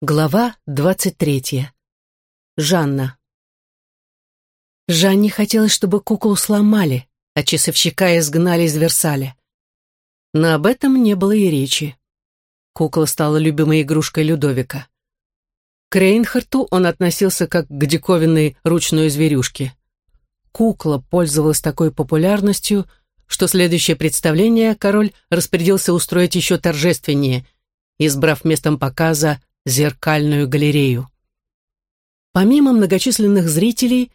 Глава двадцать третья. Жанна. Жанне хотелось, чтобы куклу сломали, а часовщика изгнали из Версаля. Но об этом не было и речи. Кукла стала любимой игрушкой Людовика. К Рейнхарту он относился как к диковинной ручной зверюшке. Кукла пользовалась такой популярностью, что следующее представление король распорядился устроить еще торжественнее, избрав местом показа зеркальную галерею. Помимо многочисленных зрителей,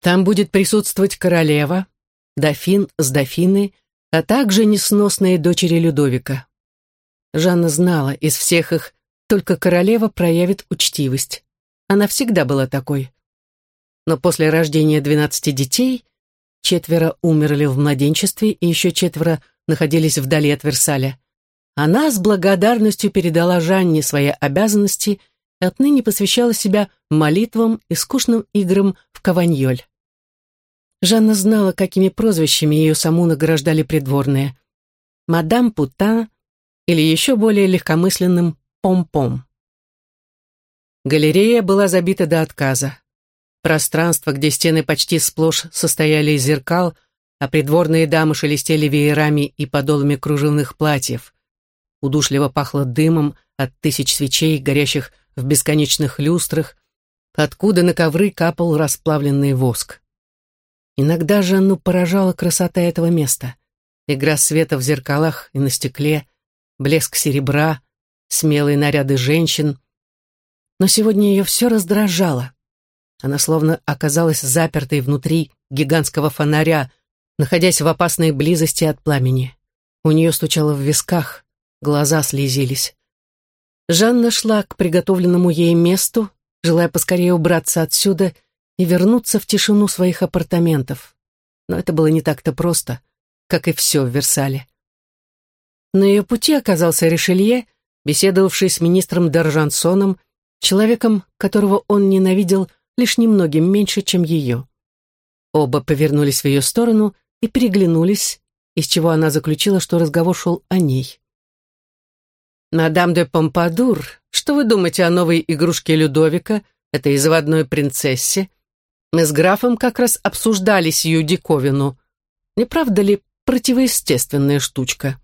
там будет присутствовать королева, дофин с дофиной, а также несносные дочери Людовика. Жанна знала, из всех их только королева проявит учтивость. Она всегда была такой. Но после рождения двенадцати детей четверо умерли в младенчестве и еще четверо находились вдали от Версаля. Она с благодарностью передала Жанне свои обязанности и отныне посвящала себя молитвам и скучным играм в каваньоль. Жанна знала, какими прозвищами ее саму награждали придворные. «Мадам Путан» или еще более легкомысленным «Пом-пом». Галерея была забита до отказа. Пространство, где стены почти сплошь состояли из зеркал, а придворные дамы шелестели веерами и подолами кружевных платьев. Удушливо пахло дымом от тысяч свечей, горящих в бесконечных люстрах, откуда на ковры капал расплавленный воск. Иногда Жанну поражала красота этого места. Игра света в зеркалах и на стекле, блеск серебра, смелые наряды женщин. Но сегодня ее все раздражало. Она словно оказалась запертой внутри гигантского фонаря, находясь в опасной близости от пламени. У нее стучало в висках, глаза слезились. Жанна шла к приготовленному ей месту, желая поскорее убраться отсюда и вернуться в тишину своих апартаментов. Но это было не так-то просто, как и все в Версале. На ее пути оказался Ришелье, беседовавший с министром Д'Аржансоном, человеком, которого он ненавидел лишь немногим меньше, чем ее. Оба повернулись в ее сторону и переглянулись, из чего она заключила, что разговор шел о ней. «Мадам де Помпадур, что вы думаете о новой игрушке Людовика, этой заводной принцессе? Мы с графом как раз обсуждали сию диковину. Не правда ли противоестественная штучка?»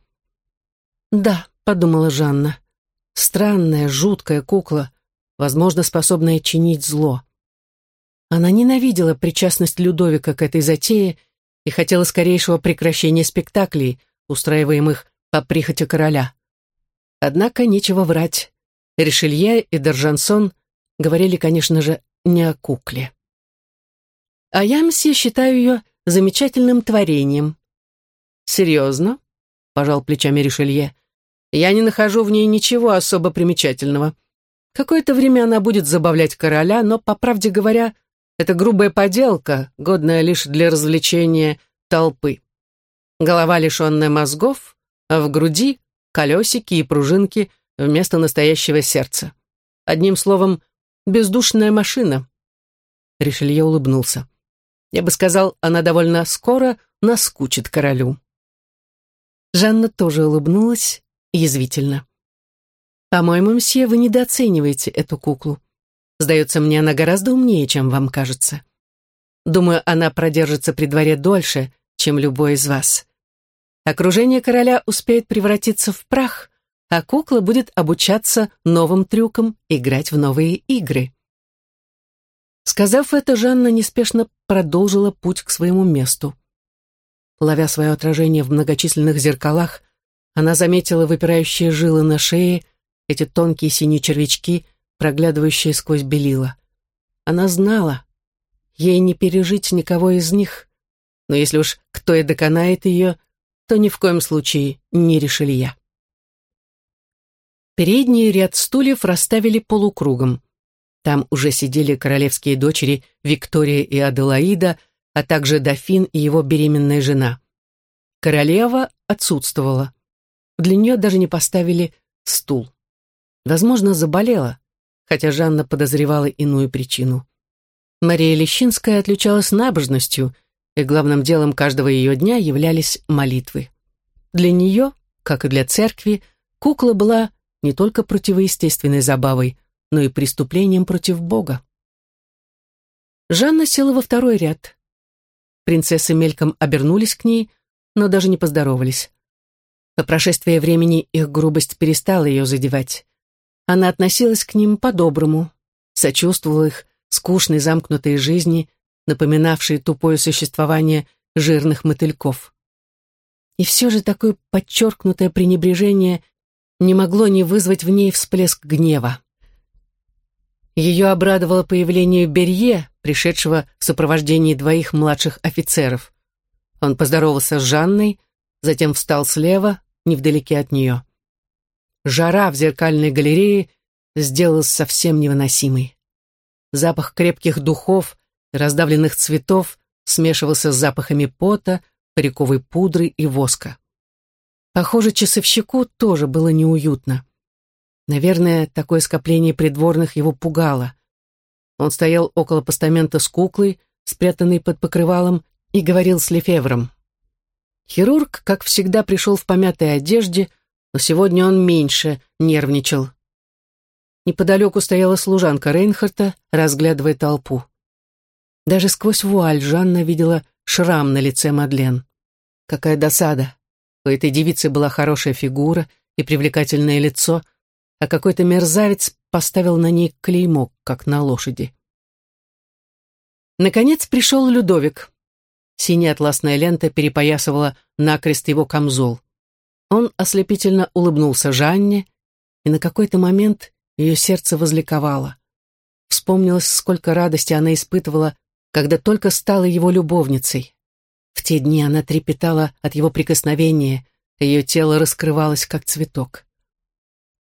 «Да», — подумала Жанна, — «странная, жуткая кукла, возможно, способная чинить зло». Она ненавидела причастность Людовика к этой затее и хотела скорейшего прекращения спектаклей, устраиваемых по прихоти короля. Однако нечего врать. Ришелье и Д'Аржансон говорили, конечно же, не о кукле. А я, мсье, считаю ее замечательным творением. «Серьезно?» — пожал плечами Ришелье. «Я не нахожу в ней ничего особо примечательного. Какое-то время она будет забавлять короля, но, по правде говоря, это грубая поделка, годная лишь для развлечения толпы. Голова, лишенная мозгов, а в груди колесики и пружинки вместо настоящего сердца. Одним словом, бездушная машина. Ришелье улыбнулся. Я бы сказал, она довольно скоро наскучит королю. Жанна тоже улыбнулась язвительно. «По-моему, мсье, вы недооцениваете эту куклу. Сдается мне, она гораздо умнее, чем вам кажется. Думаю, она продержится при дворе дольше, чем любой из вас. Окружение короля успеет превратиться в прах, а кукла будет обучаться новым трюкам, играть в новые игры. Сказав это, Жанна неспешно продолжила путь к своему месту. Ловя свое отражение в многочисленных зеркалах, она заметила выпирающие жилы на шее, эти тонкие синие червячки, проглядывающие сквозь белила. Она знала, ей не пережить никого из них, но если уж кто и доконает ее, то ни в коем случае не Ришелье. Передний ряд стульев расставили полукругом. Там уже сидели королевские дочери Виктория и Аделаида, а также дофин и его беременная жена. Королева отсутствовала. Для нее даже не поставили стул. Возможно, заболела, хотя Жанна подозревала иную причину. Мария Лещинская отличалась набожностью – и главным делом каждого ее дня являлись молитвы. Для нее, как и для церкви, кукла была не только противоестественной забавой, но и преступлением против Бога. Жанна села во второй ряд. Принцессы мельком обернулись к ней, но даже не поздоровались. По прошествии времени их грубость перестала ее задевать. Она относилась к ним по-доброму, сочувствовала их скучной замкнутой жизни, напоминавшей тупое существование жирных мотыльков. И все же такое подчеркнутое пренебрежение не могло не вызвать в ней всплеск гнева. Ее обрадовало появление Берье, пришедшего в сопровождении двоих младших офицеров. Он поздоровался с Жанной, затем встал слева, невдалеке от нее. Жара в зеркальной галерее сделалась совсем невыносимой. Запах крепких духов раздавленных цветов смешивался с запахами пота, париковой пудры и воска. Похоже, часовщику тоже было неуютно. Наверное, такое скопление придворных его пугало. Он стоял около постамента с куклой, спрятанной под покрывалом, и говорил с Лефевром. Хирург, как всегда, пришел в помятой одежде, но сегодня он меньше нервничал. Неподалеку стояла служанка Рейнхарта, разглядывая толпу. Даже сквозь вуаль Жанна видела шрам на лице Мадлен. Какая досада. У этой девицы была хорошая фигура и привлекательное лицо, а какой-то мерзавец поставил на ней клеймо, как на лошади. Наконец пришел Людовик. Синяя атласная лента перепоясывала накрест его камзол. Он ослепительно улыбнулся Жанне, и на какой-то момент ее сердце возликовало. Вспомнилось, сколько радости она испытывала, когда только стала его любовницей. В те дни она трепетала от его прикосновения, ее тело раскрывалось, как цветок.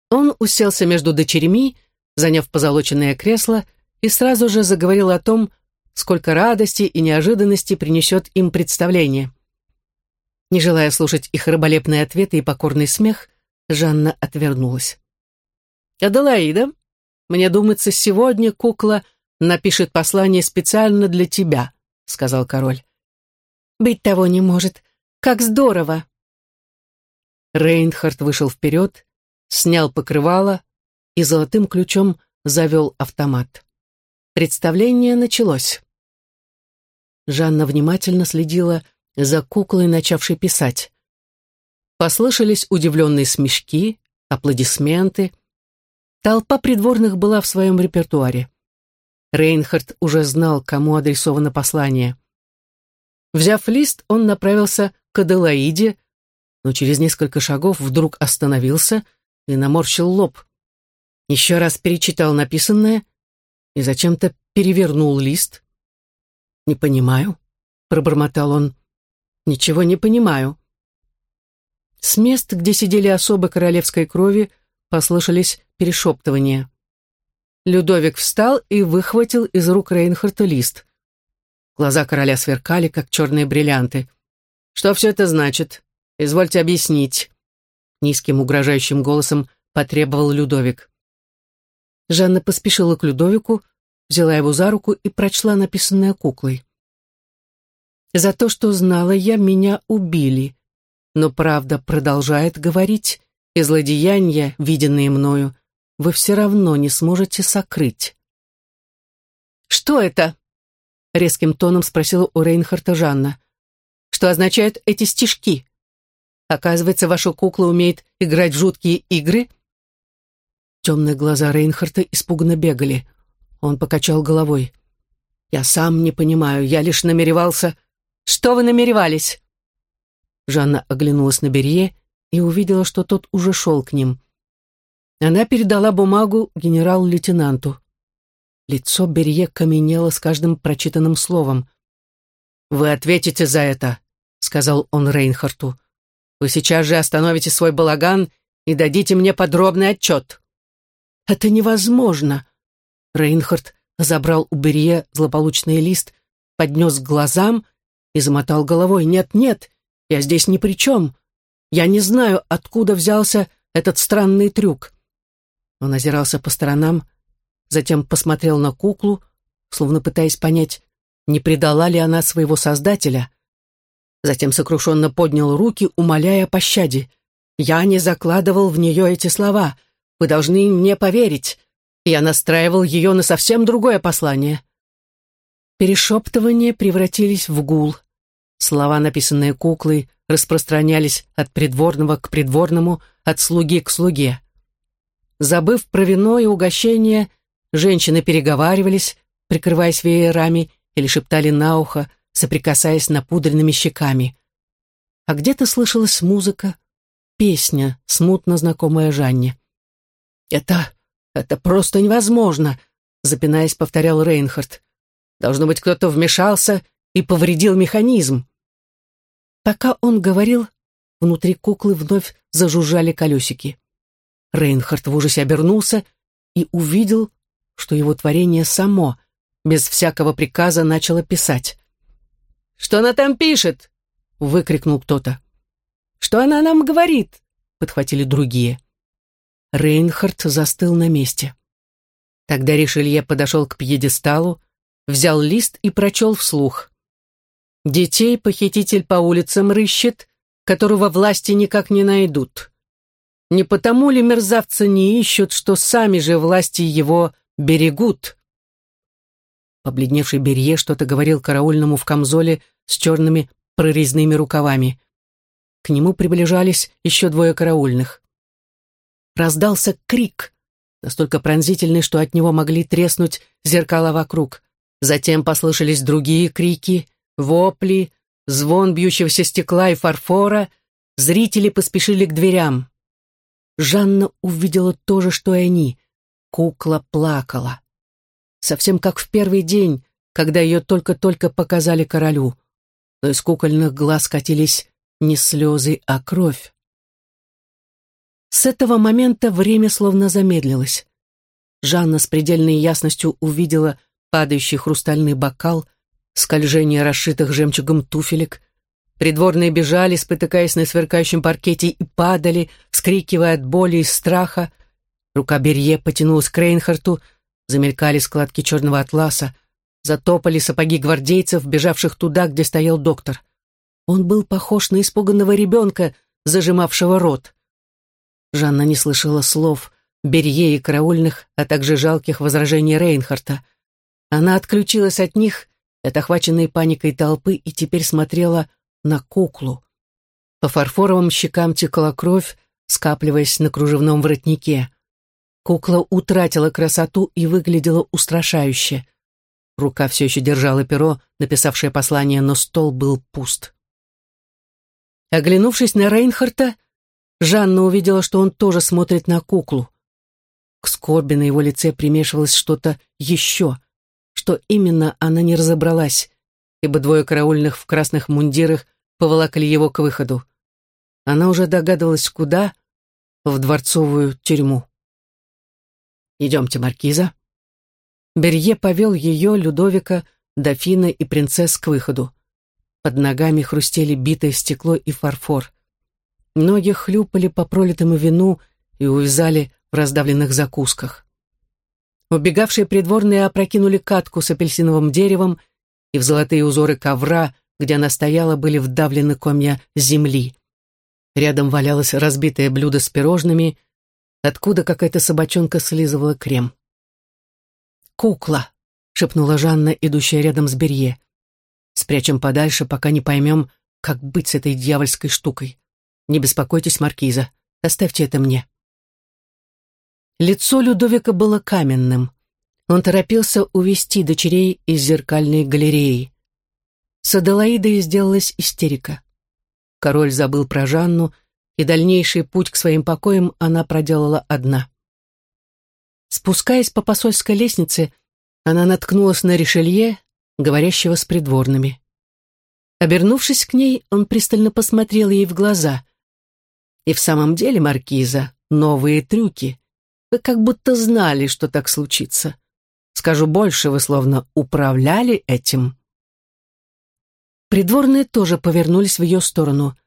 Он уселся между дочерьми, заняв позолоченное кресло, и сразу же заговорил о том, сколько радости и неожиданности принесет им представление. Не желая слушать их раболепные ответы и покорный смех, Жанна отвернулась. «Аделаида, мне думается, сегодня кукла напишет послание специально для тебя», — сказал король. «Быть того не может. Как здорово!» Рейнхард вышел вперед, снял покрывало и золотым ключом завел автомат. Представление началось. Жанна внимательно следила за куклой, начавшей писать. Послышались удивленные смешки, аплодисменты. Толпа придворных была в своем репертуаре. Рейнхард уже знал, кому адресовано послание. Взяв лист, он направился к Аделаиде, но через несколько шагов вдруг остановился и наморщил лоб. Еще раз перечитал написанное и зачем-то перевернул лист. «Не понимаю», — пробормотал он. «Ничего не понимаю». С мест, где сидели особы королевской крови, послышались перешептывания. Людовик встал и выхватил из рук Рейнхарта лист. Глаза короля сверкали, как черные бриллианты. «Что все это значит? Извольте объяснить», — низким угрожающим голосом потребовал Людовик. Жанна поспешила к Людовику, взяла его за руку и прочла написанное куклой. «За то, что знала я, меня убили, но правда продолжает говорить, и злодеяния, виденные мною, вы все равно не сможете сокрыть». «Что это?» — резким тоном спросила у Рейнхарта Жанна. «Что означают эти стишки? Оказывается, ваша кукла умеет играть в жуткие игры?» Темные глаза Рейнхарта испуганно бегали. Он покачал головой. «Я сам не понимаю, я лишь намеревался...» «Что вы намеревались?» Жанна оглянулась на Берье и увидела, что тот уже шел к ним. Она передала бумагу генерал-лейтенанту. Лицо Берье каменело с каждым прочитанным словом. «Вы ответите за это», — сказал он Рейнхарту. «Вы сейчас же остановите свой балаган и дадите мне подробный отчет». «Это невозможно», Рейнхард забрал у Берье злополучный лист, поднес к глазам и замотал головой. «Нет, нет, я здесь ни при чем. Я не знаю, откуда взялся этот странный трюк». Он озирался по сторонам, затем посмотрел на куклу, словно пытаясь понять, не предала ли она своего создателя. Затем сокрушенно поднял руки, умоляя о пощаде. «Я не закладывал в нее эти слова. Вы должны мне поверить. Я настраивал ее на совсем другое послание. Перешептывания превратились в гул. Слова, написанные куклой, распространялись от придворного к придворному, от слуги к слуге. Забыв про вино и угощение, женщины переговаривались, прикрываясь веерами или шептали на ухо, соприкасаясь напудренными щеками. А где-то слышалась музыка, песня, смутно знакомая Жанне. «Это... это просто невозможно!» запинаясь, повторял Рейнхард. «Должно быть, кто-то вмешался и повредил механизм». Пока он говорил, внутри куклы вновь зажужжали колесики. Рейнхард в ужасе обернулся и увидел, что его творение само, без всякого приказа, начало писать. «Что она там пишет?» — выкрикнул кто-то. «Что она нам говорит?» — подхватили другие. Рейнхард застыл на месте. Тогда Ришелье подошел к пьедесталу, взял лист и прочел вслух. «Детей похититель по улицам рыщет, которого власти никак не найдут. Не потому ли мерзавцы не ищут, что сами же власти его берегут?» Побледневший Берье что-то говорил караульному в камзоле с черными прорезными рукавами. К нему приближались еще двое караульных. Раздался крик, настолько пронзительный, что от него могли треснуть зеркала вокруг. Затем послышались другие крики, вопли, звон бьющегося стекла и фарфора. Зрители поспешили к дверям. Жанна увидела то же, что и они. Кукла плакала. Совсем как в первый день, когда ее только-только показали королю. Но из кукольных глаз катились не слезы, а кровь. С этого момента время словно замедлилось. Жанна с предельной ясностью увидела падающий хрустальный бокал, скольжение расшитых жемчугом туфелек. Придворные бежали, спотыкаясь на сверкающем паркете, и падали, вскрикивая от боли и страха. Рука Берье потянулась к Рейнхарту, замелькали складки черного атласа, затопали сапоги гвардейцев, бежавших туда, где стоял доктор. Он был похож на испуганного ребенка, зажимавшего рот. Жанна не слышала слов Берье и караульных, а также жалких возражений Рейнхарта. Она отключилась от них, от охваченной паникой толпы, и теперь смотрела на куклу. По фарфоровым щекам текла кровь, скапливаясь на кружевном воротнике. Кукла утратила красоту и выглядела устрашающе. Рука все еще держала перо, написавшее послание, но стол был пуст. Оглянувшись на Рейнхарта, Жанна увидела, что он тоже смотрит на куклу. К скорби на его лице примешивалось что-то еще. Что именно, она не разобралась, ибо двое караульных в красных мундирах поволокли его к выходу. Она уже догадывалась, куда — в дворцовую тюрьму. «Идемте, Маркиза». Берье повел ее, Людовика, дофина и принцесс к выходу. Под ногами хрустели битое стекло и фарфор. Ноги хлюпали по пролитому вину и увязали в раздавленных закусках. Убегавшие придворные опрокинули катку с апельсиновым деревом, и в золотые узоры ковра, где она стояла, были вдавлены комья земли. Рядом валялось разбитое блюдо с пирожными, откуда какая-то собачонка слизывала крем. «Кукла!» — шепнула Жанна, идущая рядом с Берье. «Спрячем подальше, пока не поймем, как быть с этой дьявольской штукой. Не беспокойтесь, Маркиза, оставьте это мне». Лицо Людовика было каменным. Он торопился увести дочерей из зеркальной галереи. С Аделаидой сделалась истерика. Король забыл про Жанну, и дальнейший путь к своим покоям она проделала одна. Спускаясь по посольской лестнице, она наткнулась на Ришелье, говорящего с придворными. Обернувшись к ней, он пристально посмотрел ей в глаза. «И в самом деле, Маркиза, новые трюки. Вы как будто знали, что так случится. Скажу больше, вы словно управляли этим». Придворные тоже повернулись в ее сторону.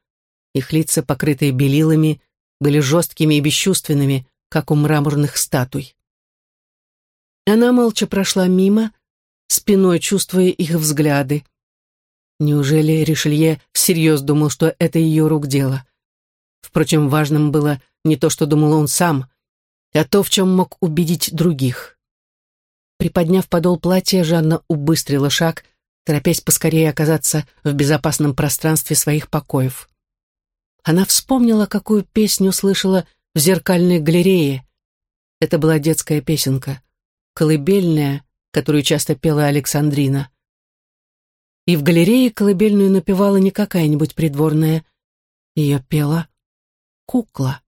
Их лица, покрытые белилами, были жесткими и бесчувственными, как у мраморных статуй. Она молча прошла мимо, спиной чувствуя их взгляды. Неужели Ришелье всерьез думал, что это ее рук дело? Впрочем, важным было не то, что думал он сам, а то, в чем мог убедить других. Приподняв подол платья, Жанна убыстрила шаг, торопясь поскорее оказаться в безопасном пространстве своих покоев. Она вспомнила, какую песню слышала в зеркальной галерее. Это была детская песенка, колыбельная, которую часто пела Александрина. И в галерее колыбельную напевала не какая-нибудь придворная, ее пела кукла.